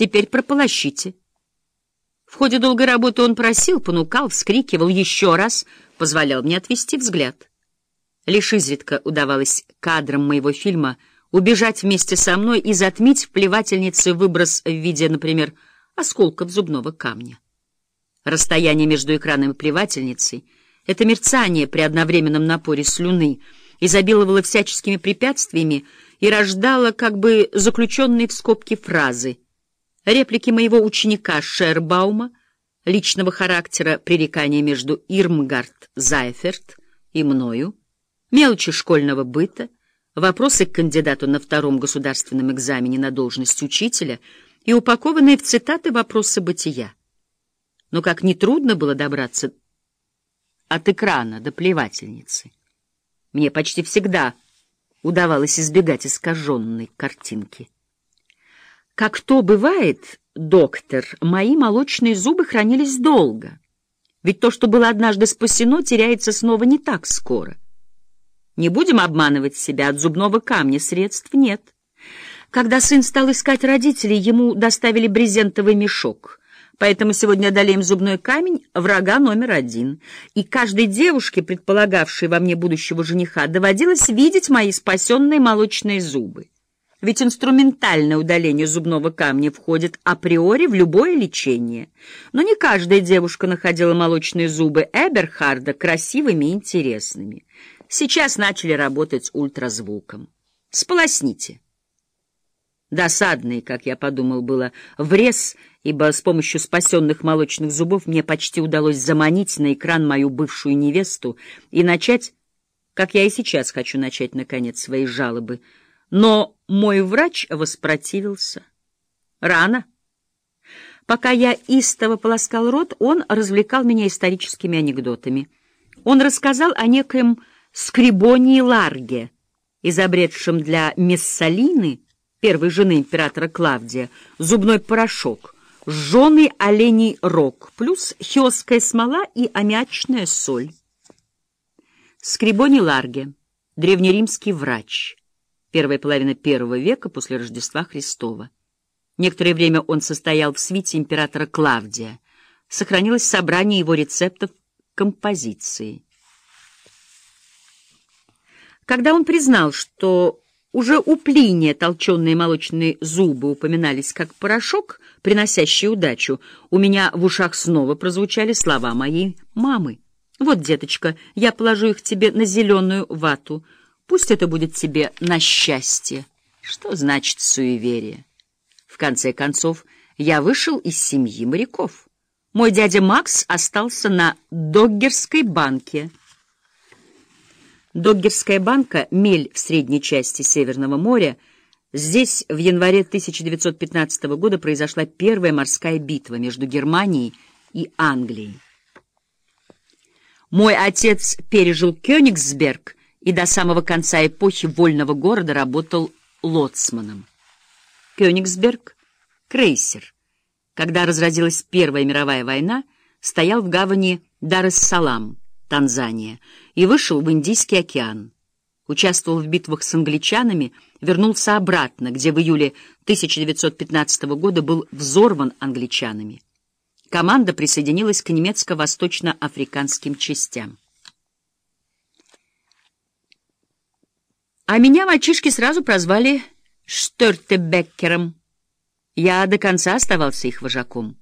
Теперь прополощите. В ходе долгой работы он просил, понукал, вскрикивал еще раз, позволял мне отвести взгляд. Лишь изредка удавалось кадрам моего фильма убежать вместе со мной и затмить в плевательнице выброс в виде, например, осколков зубного камня. Расстояние между экраном и плевательницей — это мерцание при одновременном напоре слюны — изобиловало всяческими препятствиями и рождало как бы заключенные в скобки фразы. Реплики моего ученика Шербаума, личного характера пререкания между Ирмгард Зайферт и мною, мелочи школьного быта, вопросы к кандидату на втором государственном экзамене на должность учителя и упакованные в цитаты вопросы бытия. Но как нетрудно было добраться от экрана до плевательницы. Мне почти всегда удавалось избегать искаженной картинки. Как то бывает, доктор, мои молочные зубы хранились долго. Ведь то, что было однажды спасено, теряется снова не так скоро. Не будем обманывать себя, от зубного камня средств нет. Когда сын стал искать родителей, ему доставили брезентовый мешок — Поэтому сегодня одолеем зубной камень врага номер один. И каждой девушке, предполагавшей во мне будущего жениха, доводилось видеть мои спасенные молочные зубы. Ведь инструментальное удаление зубного камня входит априори в любое лечение. Но не каждая девушка находила молочные зубы Эберхарда красивыми и интересными. Сейчас начали работать ультразвуком. Сполосните. Досадный, как я подумал, было врез — ибо с помощью спасенных молочных зубов мне почти удалось заманить на экран мою бывшую невесту и начать, как я и сейчас хочу начать, наконец, свои жалобы. Но мой врач воспротивился. Рано. Пока я истово полоскал рот, он развлекал меня историческими анекдотами. Он рассказал о некоем Скрибонии Ларге, изобретшем для Мессалины, первой жены императора Клавдия, зубной порошок — жженый оленей рог, плюс хиосская смола и аммиачная соль. Скрибони Ларге, древнеримский врач, первая половина первого века после Рождества Христова. Некоторое время он состоял в свите императора Клавдия. Сохранилось собрание его рецептов композиции. Когда он признал, что уже у Плиния толченые молочные зубы упоминались как порошок, приносящий удачу. У меня в ушах снова прозвучали слова моей мамы. «Вот, деточка, я положу их тебе на зеленую вату. Пусть это будет тебе на счастье». Что значит суеверие? В конце концов, я вышел из семьи моряков. Мой дядя Макс остался на Доггерской банке — Доггерская банка, мель в средней части Северного моря, здесь в январе 1915 года произошла первая морская битва между Германией и Англией. Мой отец пережил Кёнигсберг и до самого конца эпохи вольного города работал лоцманом. Кёнигсберг — крейсер. Когда разразилась Первая мировая война, стоял в гавани Дар-эс-Салам, Танзания, и вышел в Индийский океан. Участвовал в битвах с англичанами, вернулся обратно, где в июле 1915 года был взорван англичанами. Команда присоединилась к немецко-восточно-африканским частям. А меня мальчишки сразу прозвали Штёртебеккером. Я до конца оставался их вожаком.